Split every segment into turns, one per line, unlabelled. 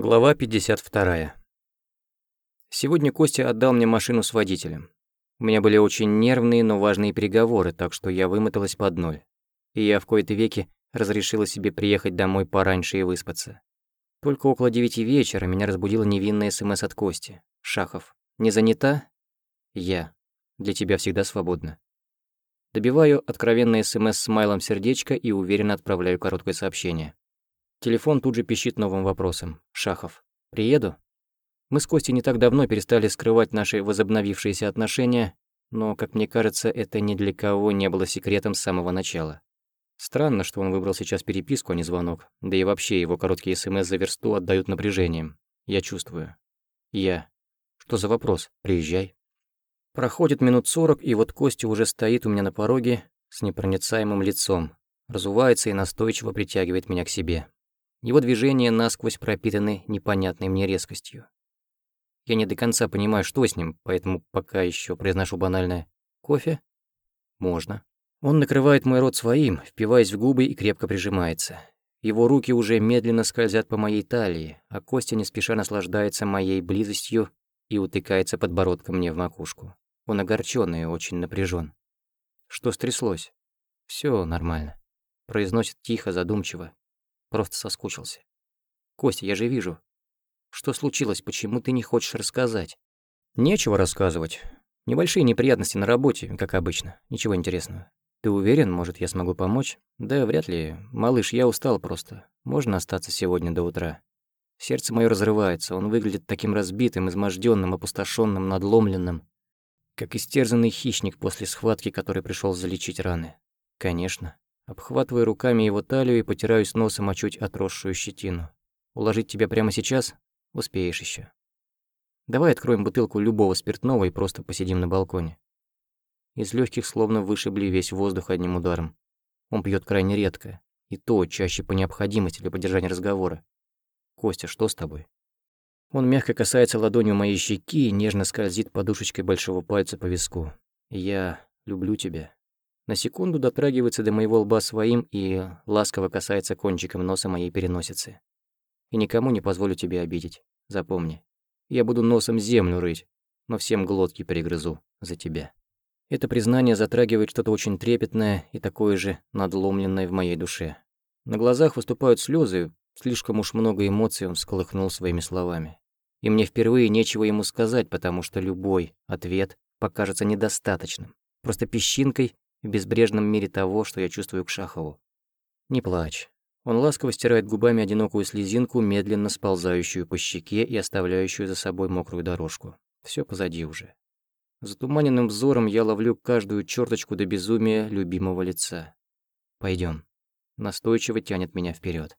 Глава 52. Сегодня Костя отдал мне машину с водителем. У меня были очень нервные, но важные переговоры, так что я вымоталась под ноль. И я в кои-то веки разрешила себе приехать домой пораньше и выспаться. Только около девяти вечера меня разбудила невинная СМС от Кости. «Шахов, не занята?» «Я. Для тебя всегда свободно». Добиваю откровенное СМС с майлом сердечко и уверенно отправляю короткое сообщение. Телефон тут же пищит новым вопросом. «Шахов, приеду?» Мы с Костей не так давно перестали скрывать наши возобновившиеся отношения, но, как мне кажется, это ни для кого не было секретом с самого начала. Странно, что он выбрал сейчас переписку, а не звонок. Да и вообще его короткие СМС за версту отдают напряжением. Я чувствую. Я. Что за вопрос? Приезжай. Проходит минут сорок, и вот Костя уже стоит у меня на пороге с непроницаемым лицом, разувается и настойчиво притягивает меня к себе. Его движения насквозь пропитаны непонятной мне резкостью. Я не до конца понимаю, что с ним, поэтому пока еще произношу банальное «Кофе?» «Можно». Он накрывает мой рот своим, впиваясь в губы и крепко прижимается. Его руки уже медленно скользят по моей талии, а Костя не спеша наслаждается моей близостью и утыкается подбородком мне в макушку. Он огорчённый и очень напряжен. Что стряслось? Все нормально. Произносит тихо, задумчиво, Просто соскучился. Костя, я же вижу. Что случилось, почему ты не хочешь рассказать? Нечего рассказывать. Небольшие неприятности на работе, как обычно. Ничего интересного. Ты уверен, может, я смогу помочь? Да, вряд ли. Малыш, я устал просто. Можно остаться сегодня до утра? Сердце мое разрывается, он выглядит таким разбитым, изможденным, опустошенным, надломленным, как истерзанный хищник после схватки, который пришел залечить раны. Конечно. Обхватываю руками его талию и потираюсь носом о чуть отросшую щетину. Уложить тебя прямо сейчас? Успеешь еще. Давай откроем бутылку любого спиртного и просто посидим на балконе. Из легких словно вышибли весь воздух одним ударом. Он пьет крайне редко, и то чаще по необходимости для поддержания разговора. «Костя, что с тобой?» Он мягко касается ладонью моей щеки и нежно скользит подушечкой большого пальца по виску. «Я люблю тебя». На секунду дотрагивается до моего лба своим и ласково касается кончиком носа моей переносицы. И никому не позволю тебе обидеть. Запомни. Я буду носом землю рыть, но всем глотки перегрызу за тебя. Это признание затрагивает что-то очень трепетное и такое же надломленное в моей душе. На глазах выступают слезы, слишком уж много эмоций он всколыхнул своими словами. И мне впервые нечего ему сказать, потому что любой ответ покажется недостаточным, просто песчинкой в безбрежном мире того, что я чувствую к Шахову. Не плачь. Он ласково стирает губами одинокую слезинку, медленно сползающую по щеке и оставляющую за собой мокрую дорожку. Все позади уже. Затуманенным взором я ловлю каждую черточку до безумия любимого лица. Пойдем. Настойчиво тянет меня вперед.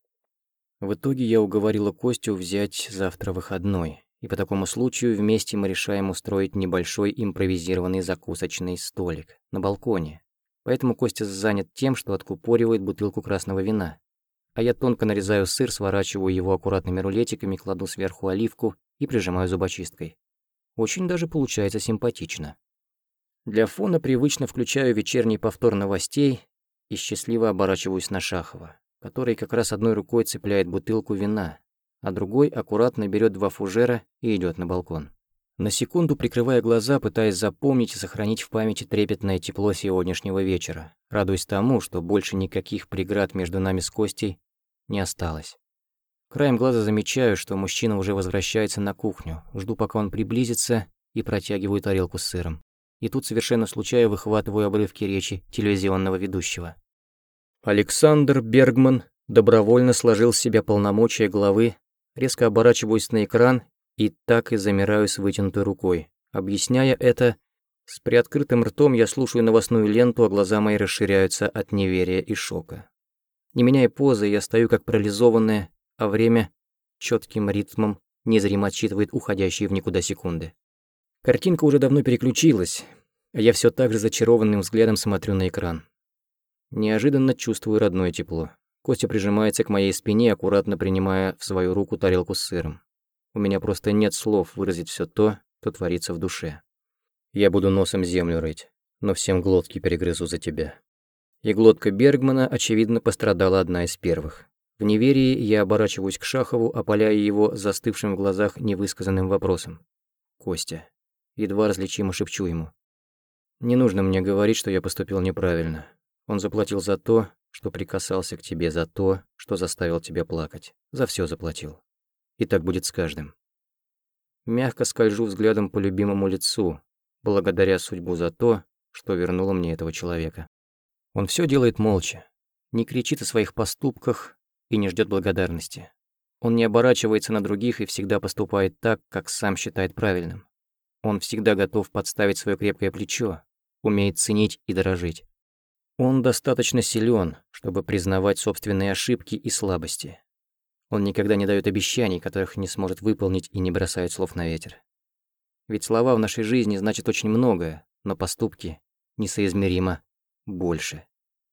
В итоге я уговорила Костю взять завтра выходной, и по такому случаю вместе мы решаем устроить небольшой импровизированный закусочный столик на балконе, Поэтому Костя занят тем, что откупоривает бутылку красного вина. А я тонко нарезаю сыр, сворачиваю его аккуратными рулетиками, кладу сверху оливку и прижимаю зубочисткой. Очень даже получается симпатично. Для фона привычно включаю вечерний повтор новостей и счастливо оборачиваюсь на Шахова, который как раз одной рукой цепляет бутылку вина, а другой аккуратно берет два фужера и идет на балкон. На секунду прикрывая глаза, пытаясь запомнить и сохранить в памяти трепетное тепло сегодняшнего вечера, радуясь тому, что больше никаких преград между нами с Костей не осталось. Краем глаза замечаю, что мужчина уже возвращается на кухню, жду, пока он приблизится, и протягиваю тарелку с сыром. И тут совершенно случайно выхватываю обрывки речи телевизионного ведущего. Александр Бергман добровольно сложил с себя полномочия главы, резко оборачиваюсь на экран и так и замираю с вытянутой рукой. Объясняя это, с приоткрытым ртом я слушаю новостную ленту, а глаза мои расширяются от неверия и шока. Не меняя позы, я стою как парализованная, а время четким ритмом незримо отсчитывает уходящие в никуда секунды. Картинка уже давно переключилась, а я все так же зачарованным взглядом смотрю на экран. Неожиданно чувствую родное тепло. Костя прижимается к моей спине, аккуратно принимая в свою руку тарелку с сыром. У меня просто нет слов выразить все то, что творится в душе. Я буду носом землю рыть, но всем глотки перегрызу за тебя. И глотка Бергмана, очевидно, пострадала одна из первых. В неверии я оборачиваюсь к Шахову, опаляя его застывшим в глазах невысказанным вопросом. «Костя». Едва различимо шепчу ему. «Не нужно мне говорить, что я поступил неправильно. Он заплатил за то, что прикасался к тебе, за то, что заставил тебя плакать. За все заплатил. И так будет с каждым. Мягко скольжу взглядом по любимому лицу, благодаря судьбу за то, что вернуло мне этого человека. Он все делает молча, не кричит о своих поступках и не ждет благодарности. Он не оборачивается на других и всегда поступает так, как сам считает правильным. Он всегда готов подставить свое крепкое плечо, умеет ценить и дорожить. Он достаточно силен, чтобы признавать собственные ошибки и слабости. Он никогда не дает обещаний, которых не сможет выполнить и не бросает слов на ветер. Ведь слова в нашей жизни значат очень многое, но поступки несоизмеримо больше.